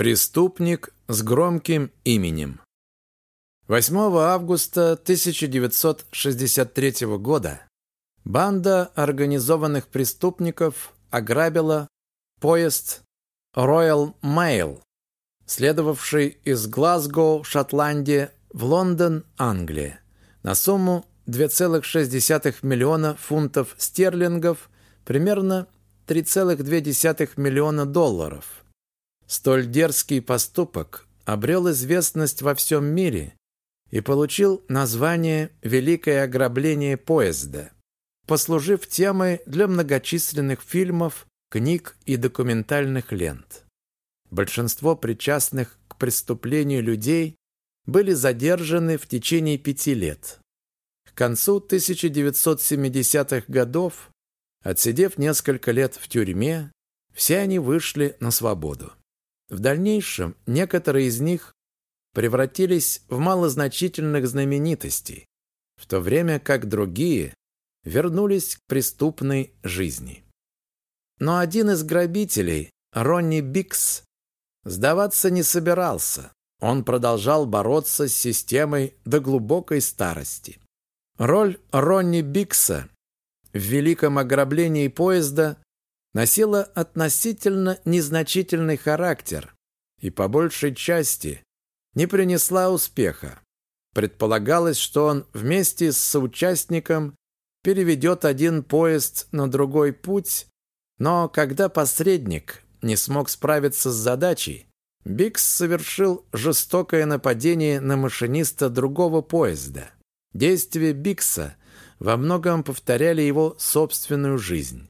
Преступник с громким именем. 8 августа 1963 года банда организованных преступников ограбила поезд Royal Mail, следовавший из Глазго, Шотландия, в Лондон, Англия, на сумму 2,6 миллиона фунтов стерлингов, примерно 3,2 миллиона долларов. Столь дерзкий поступок обрел известность во всем мире и получил название «Великое ограбление поезда», послужив темой для многочисленных фильмов, книг и документальных лент. Большинство причастных к преступлению людей были задержаны в течение пяти лет. К концу 1970-х годов, отсидев несколько лет в тюрьме, все они вышли на свободу. В дальнейшем некоторые из них превратились в малозначительных знаменитостей, в то время как другие вернулись к преступной жизни. Но один из грабителей, Ронни Бикс, сдаваться не собирался. Он продолжал бороться с системой до глубокой старости. Роль Ронни Бикса в великом ограблении поезда носила относительно незначительный характер и по большей части не принесла успеха. Предполагалось, что он вместе с соучастником переведет один поезд на другой путь, но когда посредник не смог справиться с задачей, Бикс совершил жестокое нападение на машиниста другого поезда. Действия Бикса во многом повторяли его собственную жизнь.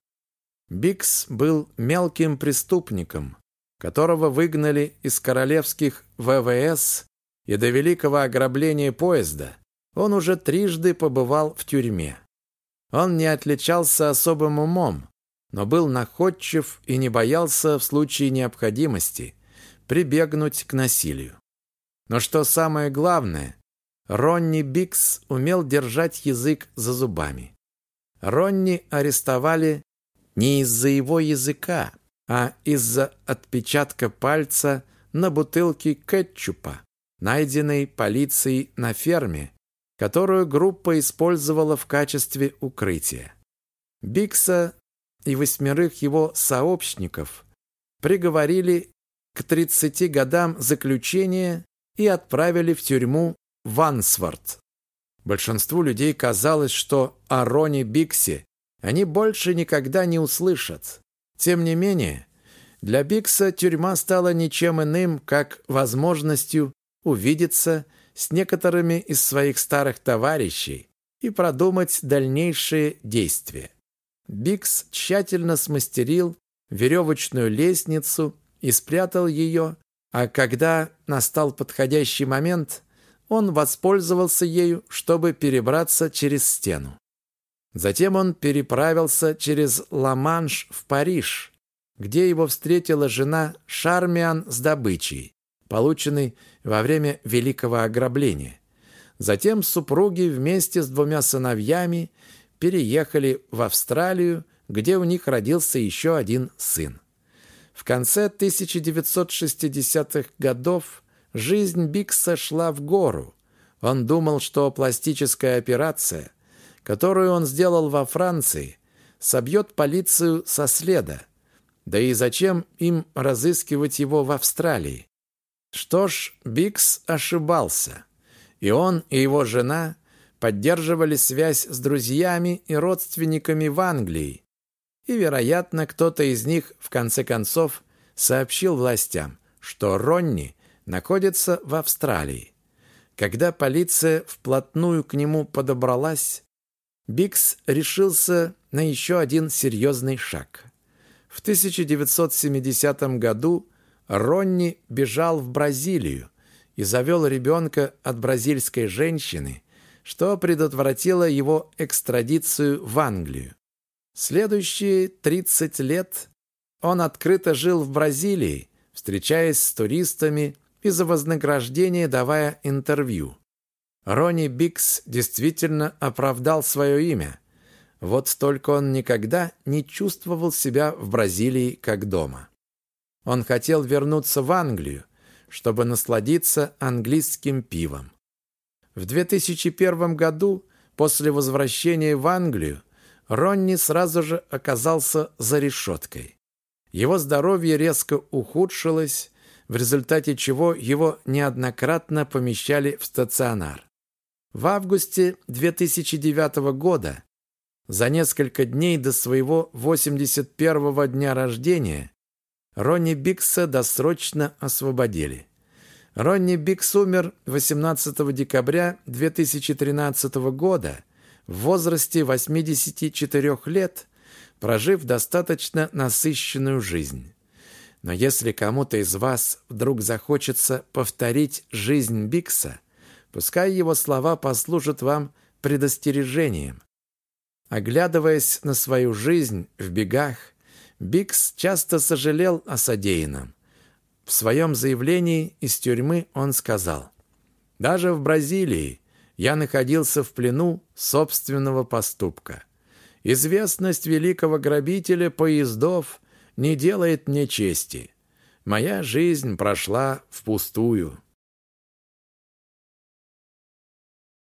Бикс был мелким преступником, которого выгнали из королевских ВВС и до великого ограбления поезда он уже трижды побывал в тюрьме. Он не отличался особым умом, но был находчив и не боялся в случае необходимости прибегнуть к насилию. Но что самое главное, Ронни Бикс умел держать язык за зубами. Ронни арестовали не из-за его языка, а из-за отпечатка пальца на бутылке кетчупа, найденной полицией на ферме, которую группа использовала в качестве укрытия. Бикса и восьмерых его сообщников приговорили к 30 годам заключения и отправили в тюрьму Вансворт. Большинству людей казалось, что о Биксе они больше никогда не услышат. Тем не менее, для Бикса тюрьма стала ничем иным, как возможностью увидеться с некоторыми из своих старых товарищей и продумать дальнейшие действия. Бикс тщательно смастерил веревочную лестницу и спрятал ее, а когда настал подходящий момент, он воспользовался ею, чтобы перебраться через стену. Затем он переправился через Ла-Манш в Париж, где его встретила жена Шармиан с добычей, полученной во время Великого ограбления. Затем супруги вместе с двумя сыновьями переехали в Австралию, где у них родился еще один сын. В конце 1960-х годов жизнь Бикса шла в гору. Он думал, что пластическая операция – которую он сделал во Франции, собьет полицию со следа. Да и зачем им разыскивать его в Австралии? Что ж, Бикс ошибался. И он, и его жена поддерживали связь с друзьями и родственниками в Англии. И, вероятно, кто-то из них, в конце концов, сообщил властям, что Ронни находится в Австралии. Когда полиция вплотную к нему подобралась, Бикс решился на еще один серьезный шаг. В 1970 году Ронни бежал в Бразилию и завел ребенка от бразильской женщины, что предотвратило его экстрадицию в Англию. Следующие 30 лет он открыто жил в Бразилии, встречаясь с туристами и за вознаграждение давая интервью. Ронни Бикс действительно оправдал свое имя. Вот только он никогда не чувствовал себя в Бразилии как дома. Он хотел вернуться в Англию, чтобы насладиться английским пивом. В 2001 году, после возвращения в Англию, Ронни сразу же оказался за решеткой. Его здоровье резко ухудшилось, в результате чего его неоднократно помещали в стационар. В августе 2009 года, за несколько дней до своего 81-го дня рождения, Ронни Бикса досрочно освободили. Ронни Бикс умер 18 декабря 2013 года в возрасте 84 лет, прожив достаточно насыщенную жизнь. Но если кому-то из вас вдруг захочется повторить жизнь Бикса, пускай его слова послужат вам предостережением. Оглядываясь на свою жизнь в бегах, Бикс часто сожалел о содеянном. В своем заявлении из тюрьмы он сказал, «Даже в Бразилии я находился в плену собственного поступка. Известность великого грабителя поездов не делает мне чести. Моя жизнь прошла впустую».